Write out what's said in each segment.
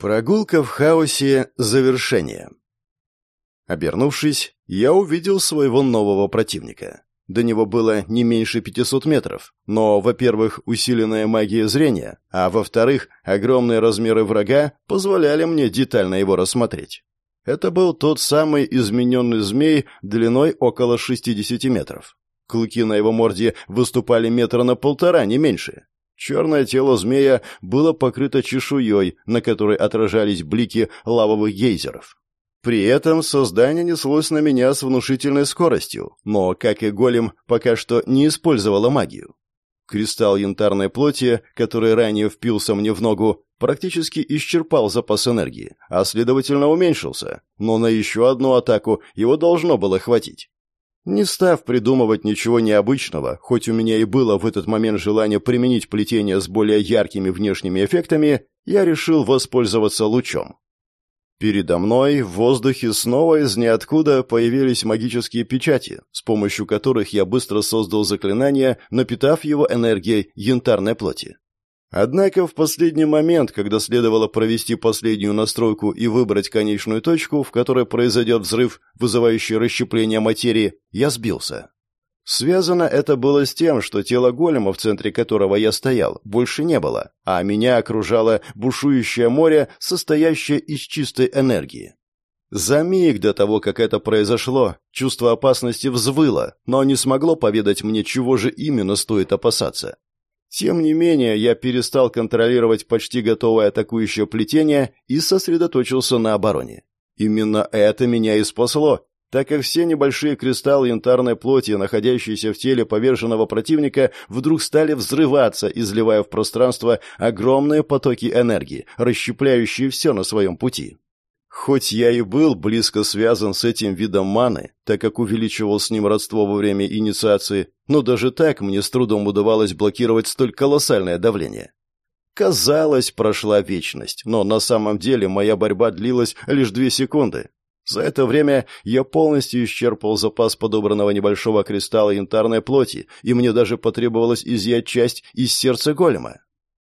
Прогулка в хаосе. Завершение. Обернувшись, я увидел своего нового противника. До него было не меньше 500 метров, но, во-первых, усиленная магия зрения, а во-вторых, огромные размеры врага позволяли мне детально его рассмотреть. Это был тот самый измененный змей длиной около 60 метров. Клыки на его морде выступали метра на полтора, не меньше. Черное тело змея было покрыто чешуей, на которой отражались блики лавовых гейзеров. При этом создание неслось на меня с внушительной скоростью, но, как и голем, пока что не использовало магию. Кристалл янтарной плоти, который ранее впился мне в ногу, практически исчерпал запас энергии, а следовательно уменьшился, но на еще одну атаку его должно было хватить. Не став придумывать ничего необычного, хоть у меня и было в этот момент желание применить плетение с более яркими внешними эффектами, я решил воспользоваться лучом. Передо мной в воздухе снова из ниоткуда появились магические печати, с помощью которых я быстро создал заклинание, напитав его энергией янтарной плоти. Однако в последний момент, когда следовало провести последнюю настройку и выбрать конечную точку, в которой произойдет взрыв, вызывающий расщепление материи, я сбился. Связано это было с тем, что тело голема, в центре которого я стоял, больше не было, а меня окружало бушующее море, состоящее из чистой энергии. За миг до того, как это произошло, чувство опасности взвыло, но не смогло поведать мне, чего же именно стоит опасаться. Тем не менее, я перестал контролировать почти готовое атакующее плетение и сосредоточился на обороне. Именно это меня и спасло, так как все небольшие кристаллы янтарной плоти, находящиеся в теле поверженного противника, вдруг стали взрываться, изливая в пространство огромные потоки энергии, расщепляющие все на своем пути. Хоть я и был близко связан с этим видом маны, так как увеличивал с ним родство во время инициации, но даже так мне с трудом удавалось блокировать столь колоссальное давление. Казалось, прошла вечность, но на самом деле моя борьба длилась лишь две секунды. За это время я полностью исчерпал запас подобранного небольшого кристалла янтарной плоти, и мне даже потребовалось изъять часть из сердца голема.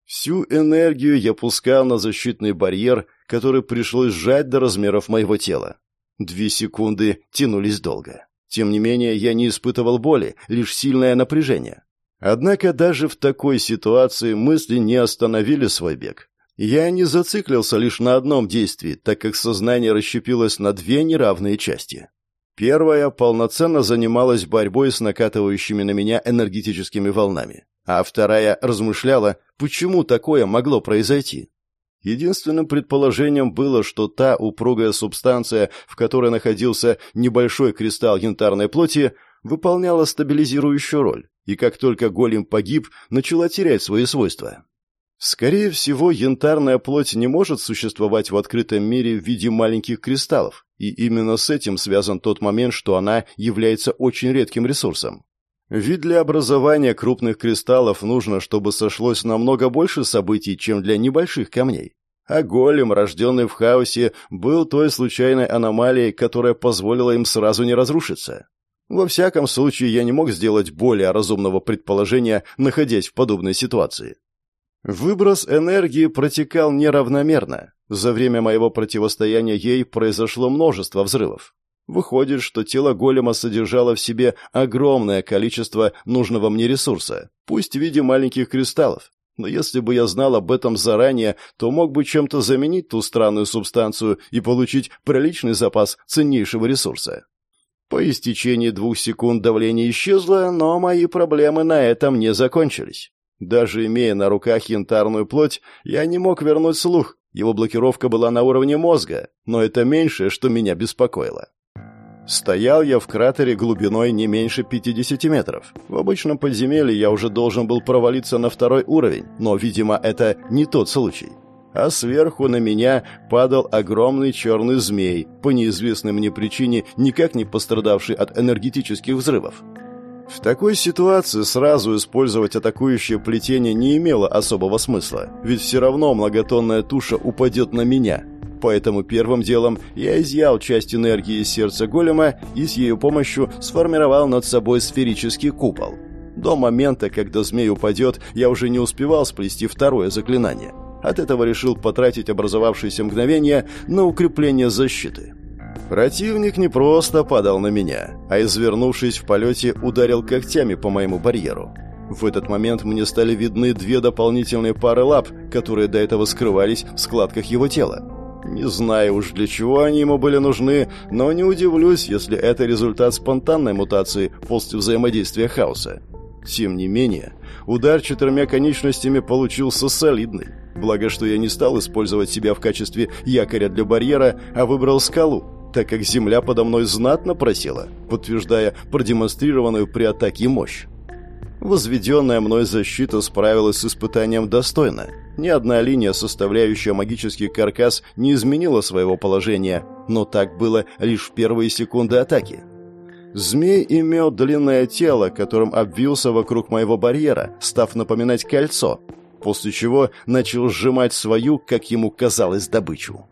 Всю энергию я пускал на защитный барьер, который пришлось сжать до размеров моего тела. Две секунды тянулись долго. Тем не менее, я не испытывал боли, лишь сильное напряжение. Однако даже в такой ситуации мысли не остановили свой бег. Я не зациклился лишь на одном действии, так как сознание расщепилось на две неравные части. Первая полноценно занималась борьбой с накатывающими на меня энергетическими волнами а вторая размышляла, почему такое могло произойти. Единственным предположением было, что та упругая субстанция, в которой находился небольшой кристалл янтарной плоти, выполняла стабилизирующую роль, и как только голем погиб, начала терять свои свойства. Скорее всего, янтарная плоть не может существовать в открытом мире в виде маленьких кристаллов, и именно с этим связан тот момент, что она является очень редким ресурсом. Ведь для образования крупных кристаллов нужно, чтобы сошлось намного больше событий, чем для небольших камней. А голем, рожденный в хаосе, был той случайной аномалией, которая позволила им сразу не разрушиться. Во всяком случае, я не мог сделать более разумного предположения, находясь в подобной ситуации. Выброс энергии протекал неравномерно. За время моего противостояния ей произошло множество взрывов. Выходит, что тело голема содержало в себе огромное количество нужного мне ресурса, пусть в виде маленьких кристаллов. Но если бы я знал об этом заранее, то мог бы чем-то заменить ту странную субстанцию и получить приличный запас ценнейшего ресурса. По истечении двух секунд давление исчезло, но мои проблемы на этом не закончились. Даже имея на руках янтарную плоть, я не мог вернуть слух. Его блокировка была на уровне мозга, но это меньшее, что меня беспокоило. Стоял я в кратере глубиной не меньше 50 метров. В обычном подземелье я уже должен был провалиться на второй уровень, но, видимо, это не тот случай. А сверху на меня падал огромный черный змей, по неизвестной мне причине никак не пострадавший от энергетических взрывов. В такой ситуации сразу использовать атакующее плетение не имело особого смысла, ведь все равно многотонная туша упадет на меня – Поэтому первым делом я изъял часть энергии из сердца голема и с ее помощью сформировал над собой сферический купол. До момента, когда змей упадет, я уже не успевал сплести второе заклинание. От этого решил потратить образовавшееся мгновение на укрепление защиты. Противник не просто падал на меня, а, извернувшись в полете, ударил когтями по моему барьеру. В этот момент мне стали видны две дополнительные пары лап, которые до этого скрывались в складках его тела. Не знаю уж, для чего они ему были нужны, но не удивлюсь, если это результат спонтанной мутации после взаимодействия хаоса. Тем не менее, удар четырьмя конечностями получился солидный. Благо, что я не стал использовать себя в качестве якоря для барьера, а выбрал скалу, так как земля подо мной знатно просела, подтверждая продемонстрированную при атаке мощь. Возведенная мной защита справилась с испытанием достойно. Ни одна линия, составляющая магический каркас, не изменила своего положения, но так было лишь в первые секунды атаки. Змей имел длинное тело, которым обвился вокруг моего барьера, став напоминать кольцо, после чего начал сжимать свою, как ему казалось, добычу.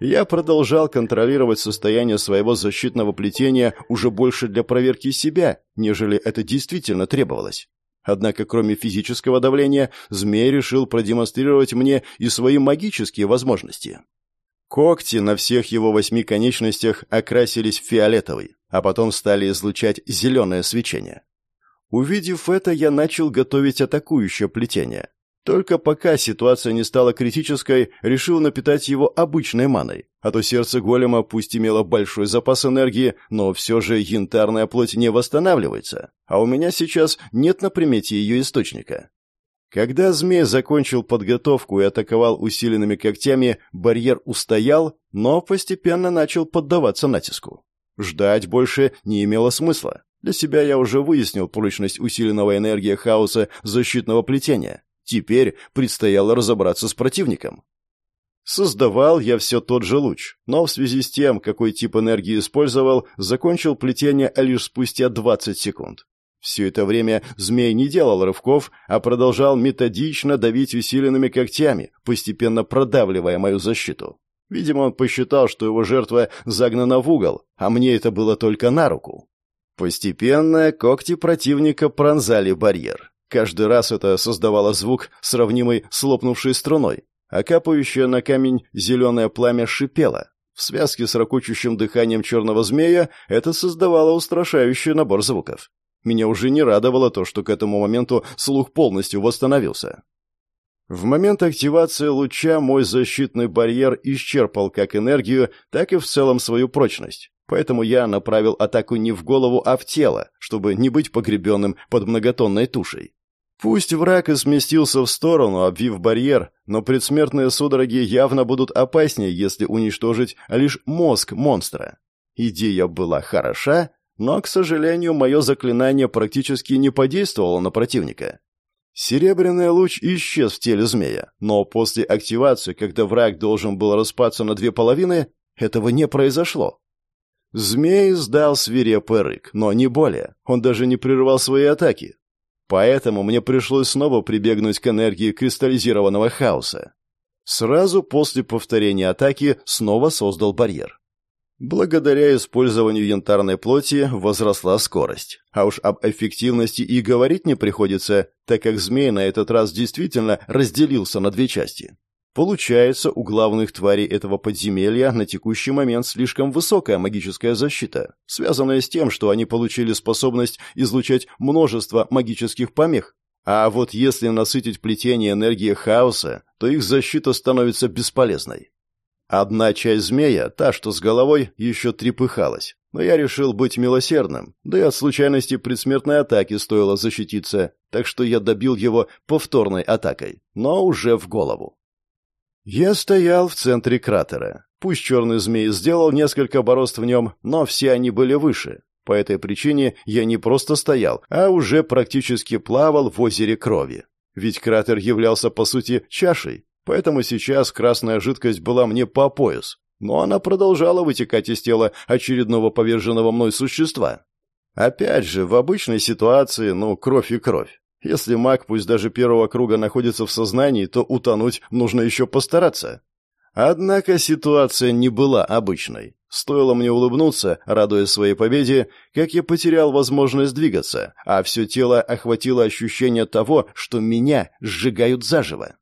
Я продолжал контролировать состояние своего защитного плетения уже больше для проверки себя, нежели это действительно требовалось. Однако, кроме физического давления, змей решил продемонстрировать мне и свои магические возможности. Когти на всех его восьми конечностях окрасились в фиолетовый, а потом стали излучать зеленое свечение. Увидев это, я начал готовить атакующее плетение. Только пока ситуация не стала критической, решил напитать его обычной маной. А то сердце голема пусть имело большой запас энергии, но все же янтарная плоть не восстанавливается. А у меня сейчас нет на примете ее источника. Когда змей закончил подготовку и атаковал усиленными когтями, барьер устоял, но постепенно начал поддаваться натиску. Ждать больше не имело смысла. Для себя я уже выяснил прочность усиленного энергии хаоса защитного плетения. Теперь предстояло разобраться с противником. Создавал я все тот же луч, но в связи с тем, какой тип энергии использовал, закончил плетение лишь спустя 20 секунд. Все это время змей не делал рывков, а продолжал методично давить усиленными когтями, постепенно продавливая мою защиту. Видимо, он посчитал, что его жертва загнана в угол, а мне это было только на руку. Постепенно когти противника пронзали барьер. Каждый раз это создавало звук, сравнимый с лопнувшей струной, а капающее на камень зеленое пламя шипело. В связке с ракочущим дыханием черного змея это создавало устрашающий набор звуков. Меня уже не радовало то, что к этому моменту слух полностью восстановился. В момент активации луча мой защитный барьер исчерпал как энергию, так и в целом свою прочность. Поэтому я направил атаку не в голову, а в тело, чтобы не быть погребенным под многотонной тушей. Пусть враг и сместился в сторону, обвив барьер, но предсмертные судороги явно будут опаснее, если уничтожить лишь мозг монстра. Идея была хороша, но, к сожалению, мое заклинание практически не подействовало на противника. Серебряный луч исчез в теле змея, но после активации, когда враг должен был распаться на две половины, этого не произошло. Змей сдал свирепый рык, но не более. Он даже не прервал свои атаки, Поэтому мне пришлось снова прибегнуть к энергии кристаллизированного хаоса. Сразу после повторения атаки снова создал барьер. Благодаря использованию янтарной плоти возросла скорость. А уж об эффективности и говорить не приходится, так как змей на этот раз действительно разделился на две части. Получается, у главных тварей этого подземелья на текущий момент слишком высокая магическая защита, связанная с тем, что они получили способность излучать множество магических помех. А вот если насытить плетение энергии хаоса, то их защита становится бесполезной. Одна часть змея, та, что с головой, еще трепыхалась. Но я решил быть милосердным, да и от случайности предсмертной атаки стоило защититься, так что я добил его повторной атакой, но уже в голову. Я стоял в центре кратера. Пусть черный змей сделал несколько борозд в нем, но все они были выше. По этой причине я не просто стоял, а уже практически плавал в озере крови. Ведь кратер являлся, по сути, чашей, поэтому сейчас красная жидкость была мне по пояс. Но она продолжала вытекать из тела очередного поверженного мной существа. Опять же, в обычной ситуации, ну, кровь и кровь. Если маг, пусть даже первого круга, находится в сознании, то утонуть нужно еще постараться. Однако ситуация не была обычной. Стоило мне улыбнуться, радуясь своей победе, как я потерял возможность двигаться, а все тело охватило ощущение того, что меня сжигают заживо.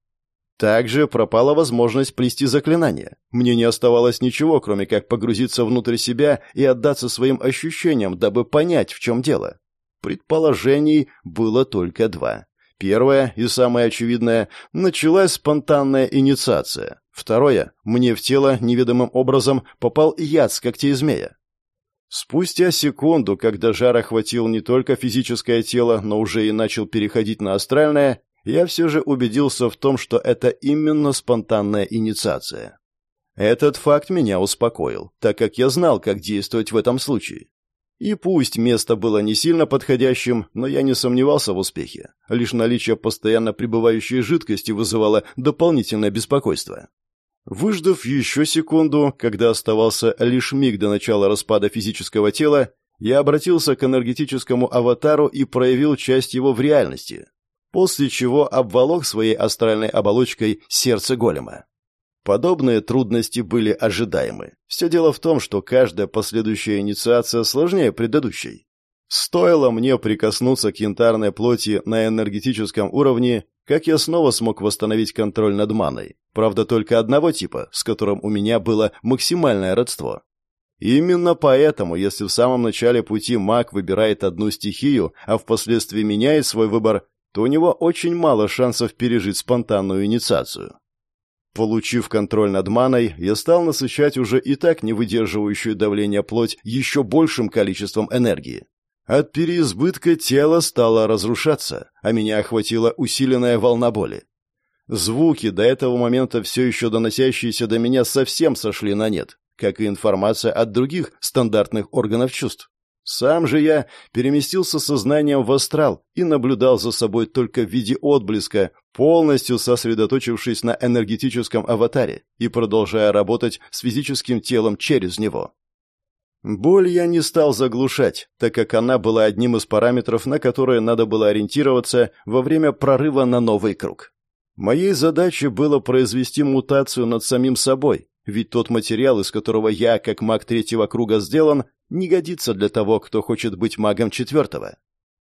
Также пропала возможность плести заклинание. Мне не оставалось ничего, кроме как погрузиться внутрь себя и отдаться своим ощущениям, дабы понять, в чем дело. Предположений было только два. Первое и самое очевидное – началась спонтанная инициация. Второе – мне в тело неведомым образом попал яд с когтей змея. Спустя секунду, когда жар охватил не только физическое тело, но уже и начал переходить на астральное, я все же убедился в том, что это именно спонтанная инициация. Этот факт меня успокоил, так как я знал, как действовать в этом случае. И пусть место было не сильно подходящим, но я не сомневался в успехе. Лишь наличие постоянно пребывающей жидкости вызывало дополнительное беспокойство. Выждав еще секунду, когда оставался лишь миг до начала распада физического тела, я обратился к энергетическому аватару и проявил часть его в реальности после чего обволок своей астральной оболочкой сердце голема. Подобные трудности были ожидаемы. Все дело в том, что каждая последующая инициация сложнее предыдущей. Стоило мне прикоснуться к янтарной плоти на энергетическом уровне, как я снова смог восстановить контроль над маной. Правда, только одного типа, с которым у меня было максимальное родство. Именно поэтому, если в самом начале пути маг выбирает одну стихию, а впоследствии меняет свой выбор, то у него очень мало шансов пережить спонтанную инициацию. Получив контроль над маной, я стал насыщать уже и так не выдерживающую давление плоть еще большим количеством энергии. От переизбытка тело стало разрушаться, а меня охватила усиленная волна боли. Звуки, до этого момента все еще доносящиеся до меня, совсем сошли на нет, как и информация от других стандартных органов чувств. Сам же я переместился сознанием в астрал и наблюдал за собой только в виде отблеска, полностью сосредоточившись на энергетическом аватаре и продолжая работать с физическим телом через него. Боль я не стал заглушать, так как она была одним из параметров, на которые надо было ориентироваться во время прорыва на новый круг. Моей задачей было произвести мутацию над самим собой, ведь тот материал, из которого я, как маг третьего круга, сделан, не годится для того, кто хочет быть магом четвертого.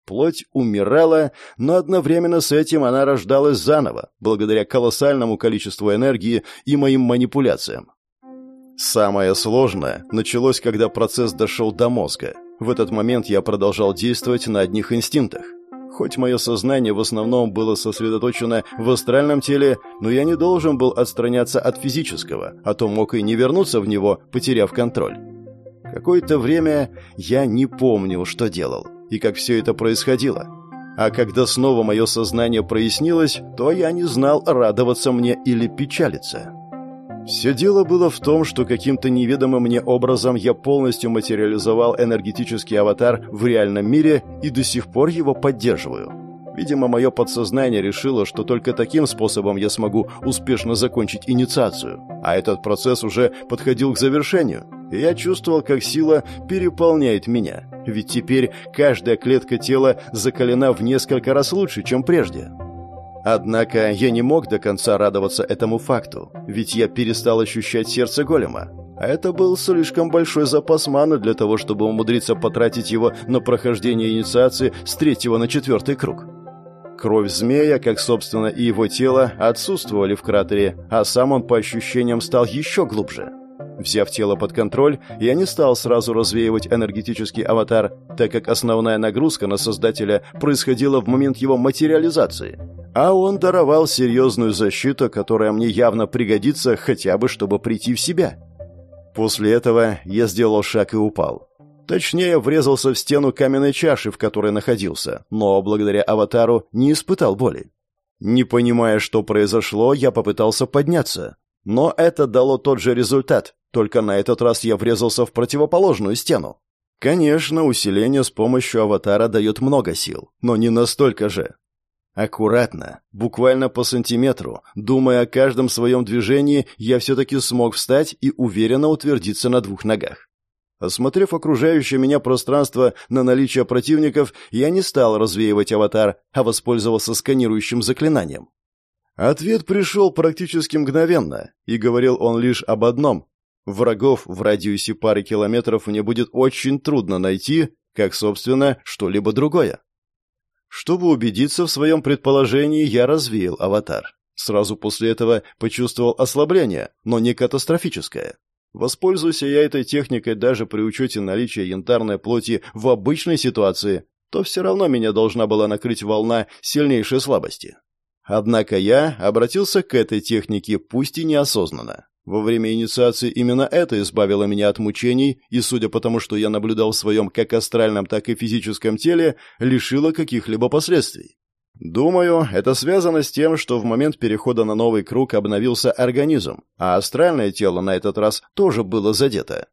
Плоть умирала, но одновременно с этим она рождалась заново, благодаря колоссальному количеству энергии и моим манипуляциям. Самое сложное началось, когда процесс дошел до мозга. В этот момент я продолжал действовать на одних инстинктах. Хоть мое сознание в основном было сосредоточено в астральном теле, но я не должен был отстраняться от физического, а то мог и не вернуться в него, потеряв контроль. Какое-то время я не помнил, что делал, и как все это происходило. А когда снова мое сознание прояснилось, то я не знал, радоваться мне или печалиться. Все дело было в том, что каким-то неведомым мне образом я полностью материализовал энергетический аватар в реальном мире и до сих пор его поддерживаю. Видимо, мое подсознание решило, что только таким способом я смогу успешно закончить инициацию, а этот процесс уже подходил к завершению и я чувствовал, как сила переполняет меня. Ведь теперь каждая клетка тела закалена в несколько раз лучше, чем прежде. Однако я не мог до конца радоваться этому факту, ведь я перестал ощущать сердце голема. А это был слишком большой запас маны для того, чтобы умудриться потратить его на прохождение инициации с третьего на четвертый круг. Кровь змея, как собственно и его тело, отсутствовали в кратере, а сам он по ощущениям стал еще глубже. Взяв тело под контроль, я не стал сразу развеивать энергетический аватар, так как основная нагрузка на создателя происходила в момент его материализации. А он даровал серьезную защиту, которая мне явно пригодится хотя бы, чтобы прийти в себя. После этого я сделал шаг и упал. Точнее, врезался в стену каменной чаши, в которой находился, но благодаря аватару не испытал боли. Не понимая, что произошло, я попытался подняться. Но это дало тот же результат, только на этот раз я врезался в противоположную стену. Конечно, усиление с помощью аватара дает много сил, но не настолько же. Аккуратно, буквально по сантиметру, думая о каждом своем движении, я все-таки смог встать и уверенно утвердиться на двух ногах. Осмотрев окружающее меня пространство на наличие противников, я не стал развеивать аватар, а воспользовался сканирующим заклинанием. Ответ пришел практически мгновенно, и говорил он лишь об одном. Врагов в радиусе пары километров мне будет очень трудно найти, как, собственно, что-либо другое. Чтобы убедиться в своем предположении, я развеял аватар. Сразу после этого почувствовал ослабление, но не катастрофическое. Воспользуйся я этой техникой даже при учете наличия янтарной плоти в обычной ситуации, то все равно меня должна была накрыть волна сильнейшей слабости. Однако я обратился к этой технике, пусть и неосознанно. Во время инициации именно это избавило меня от мучений, и, судя по тому, что я наблюдал в своем как астральном, так и физическом теле, лишило каких-либо последствий. Думаю, это связано с тем, что в момент перехода на новый круг обновился организм, а астральное тело на этот раз тоже было задето.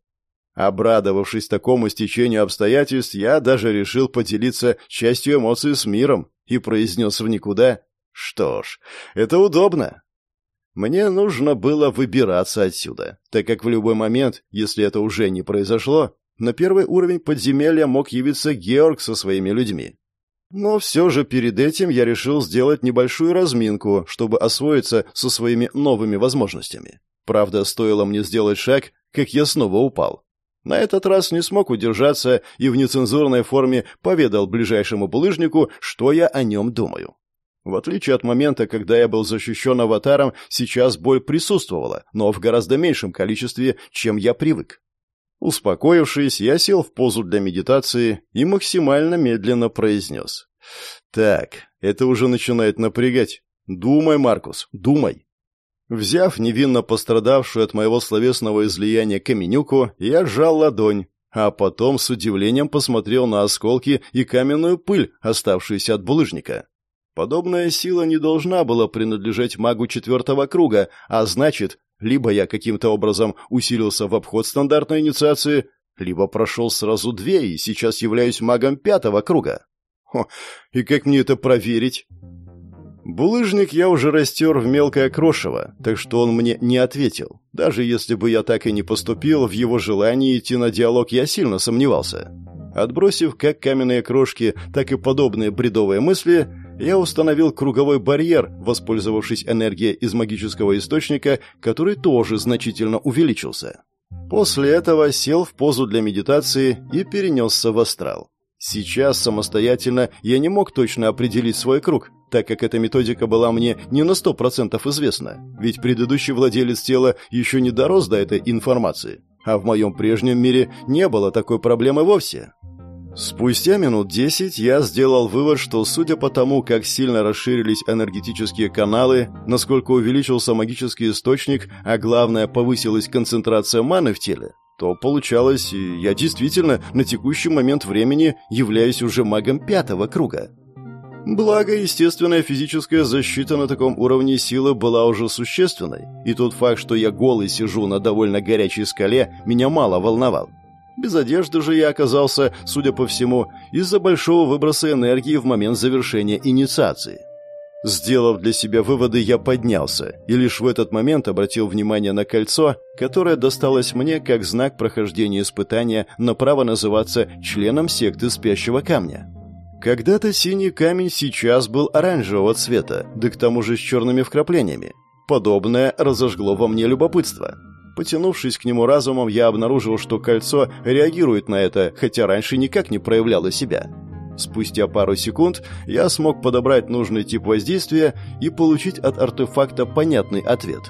Обрадовавшись такому стечению обстоятельств, я даже решил поделиться частью эмоций с миром и произнес в никуда «Что ж, это удобно». Мне нужно было выбираться отсюда, так как в любой момент, если это уже не произошло, на первый уровень подземелья мог явиться Георг со своими людьми. Но все же перед этим я решил сделать небольшую разминку, чтобы освоиться со своими новыми возможностями. Правда, стоило мне сделать шаг, как я снова упал. На этот раз не смог удержаться и в нецензурной форме поведал ближайшему булыжнику, что я о нем думаю. В отличие от момента, когда я был защищен аватаром, сейчас боль присутствовала, но в гораздо меньшем количестве, чем я привык. Успокоившись, я сел в позу для медитации и максимально медленно произнес. «Так, это уже начинает напрягать. Думай, Маркус, думай». Взяв невинно пострадавшую от моего словесного излияния каменюку, я сжал ладонь, а потом с удивлением посмотрел на осколки и каменную пыль, оставшуюся от булыжника. Подобная сила не должна была принадлежать магу четвертого круга, а значит, либо я каким-то образом усилился в обход стандартной инициации, либо прошел сразу две и сейчас являюсь магом пятого круга. Хо, и как мне это проверить? Булыжник я уже растер в мелкое крошево, так что он мне не ответил. Даже если бы я так и не поступил, в его желании идти на диалог я сильно сомневался. Отбросив как каменные крошки, так и подобные бредовые мысли, я установил круговой барьер, воспользовавшись энергией из магического источника, который тоже значительно увеличился. После этого сел в позу для медитации и перенесся в астрал. Сейчас самостоятельно я не мог точно определить свой круг, так как эта методика была мне не на сто процентов известна, ведь предыдущий владелец тела еще не дорос до этой информации, а в моем прежнем мире не было такой проблемы вовсе. Спустя минут десять я сделал вывод, что судя по тому, как сильно расширились энергетические каналы, насколько увеличился магический источник, а главное повысилась концентрация маны в теле, то получалось, я действительно на текущий момент времени являюсь уже магом пятого круга. Благо, естественная физическая защита на таком уровне силы была уже существенной, и тот факт, что я голый сижу на довольно горячей скале, меня мало волновал. Без одежды же я оказался, судя по всему, из-за большого выброса энергии в момент завершения инициации. Сделав для себя выводы, я поднялся и лишь в этот момент обратил внимание на кольцо, которое досталось мне как знак прохождения испытания на право называться членом секты спящего камня. Когда-то синий камень сейчас был оранжевого цвета, да к тому же с черными вкраплениями. Подобное разожгло во мне любопытство. Потянувшись к нему разумом, я обнаружил, что кольцо реагирует на это, хотя раньше никак не проявляло себя. Спустя пару секунд я смог подобрать нужный тип воздействия и получить от артефакта понятный ответ.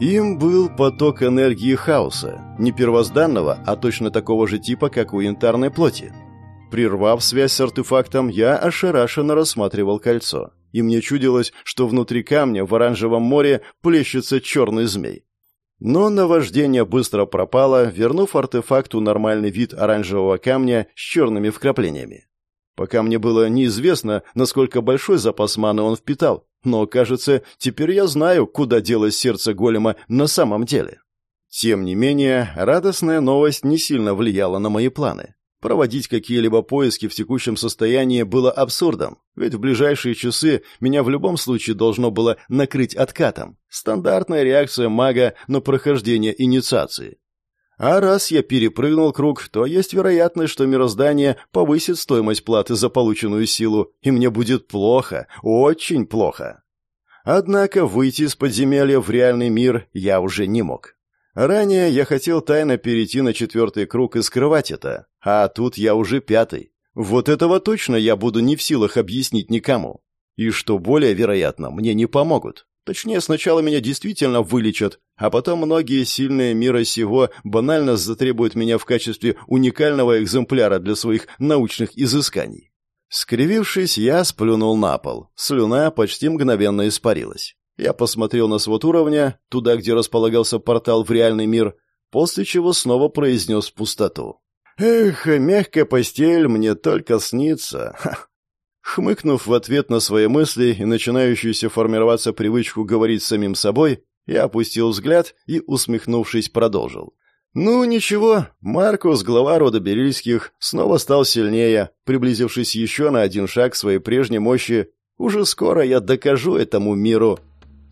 Им был поток энергии хаоса, не первозданного, а точно такого же типа, как у янтарной плоти. Прервав связь с артефактом, я ошарашенно рассматривал кольцо, и мне чудилось, что внутри камня в оранжевом море плещется черный змей. Но наваждение быстро пропало, вернув артефакту нормальный вид оранжевого камня с черными вкраплениями. Пока мне было неизвестно, насколько большой запас маны он впитал, но, кажется, теперь я знаю, куда делось сердце голема на самом деле. Тем не менее, радостная новость не сильно влияла на мои планы. Проводить какие-либо поиски в текущем состоянии было абсурдом, ведь в ближайшие часы меня в любом случае должно было накрыть откатом. Стандартная реакция мага на прохождение инициации. А раз я перепрыгнул круг, то есть вероятность, что мироздание повысит стоимость платы за полученную силу, и мне будет плохо, очень плохо. Однако выйти из подземелья в реальный мир я уже не мог. Ранее я хотел тайно перейти на четвертый круг и скрывать это, а тут я уже пятый. Вот этого точно я буду не в силах объяснить никому. И что более вероятно, мне не помогут. Точнее, сначала меня действительно вылечат, а потом многие сильные мира сего банально затребуют меня в качестве уникального экземпляра для своих научных изысканий. Скривившись, я сплюнул на пол. Слюна почти мгновенно испарилась. Я посмотрел на свод уровня, туда, где располагался портал в реальный мир, после чего снова произнес пустоту. «Эх, мягкая постель мне только снится!» Хмыкнув в ответ на свои мысли и начинающуюся формироваться привычку говорить самим собой, я опустил взгляд и, усмехнувшись, продолжил. «Ну, ничего, Маркус, глава рода Берильских, снова стал сильнее, приблизившись еще на один шаг к своей прежней мощи. Уже скоро я докажу этому миру,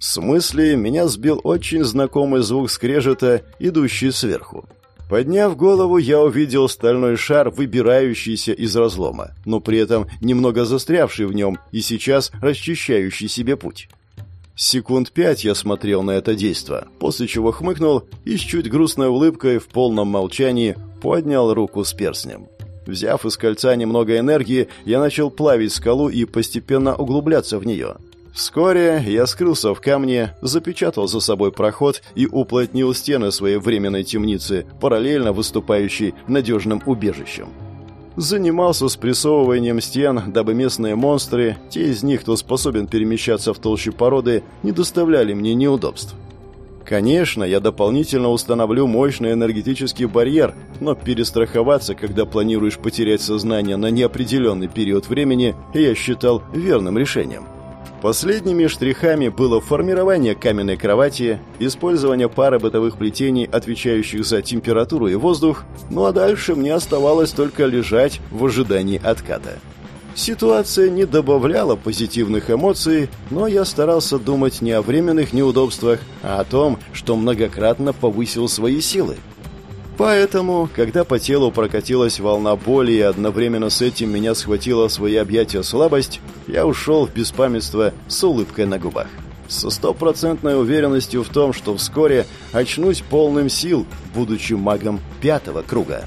с мысли меня сбил очень знакомый звук скрежета, идущий сверху. Подняв голову, я увидел стальной шар, выбирающийся из разлома, но при этом немного застрявший в нем и сейчас расчищающий себе путь. Секунд пять я смотрел на это действо, после чего хмыкнул и с чуть грустной улыбкой в полном молчании поднял руку с перстнем. Взяв из кольца немного энергии, я начал плавить скалу и постепенно углубляться в нее. Вскоре я скрылся в камне, запечатал за собой проход и уплотнил стены своей временной темницы, параллельно выступающей надежным убежищем. Занимался спрессовыванием стен, дабы местные монстры, те из них, кто способен перемещаться в толще породы, не доставляли мне неудобств. Конечно, я дополнительно установлю мощный энергетический барьер, но перестраховаться, когда планируешь потерять сознание на неопределенный период времени, я считал верным решением. Последними штрихами было формирование каменной кровати, использование пары бытовых плетений, отвечающих за температуру и воздух, ну а дальше мне оставалось только лежать в ожидании отката. Ситуация не добавляла позитивных эмоций, но я старался думать не о временных неудобствах, а о том, что многократно повысил свои силы. Поэтому, когда по телу прокатилась волна боли и одновременно с этим меня схватила свои объятия слабость, я ушел в беспамятство с улыбкой на губах. Со стопроцентной уверенностью в том, что вскоре очнусь полным сил, будучи магом пятого круга.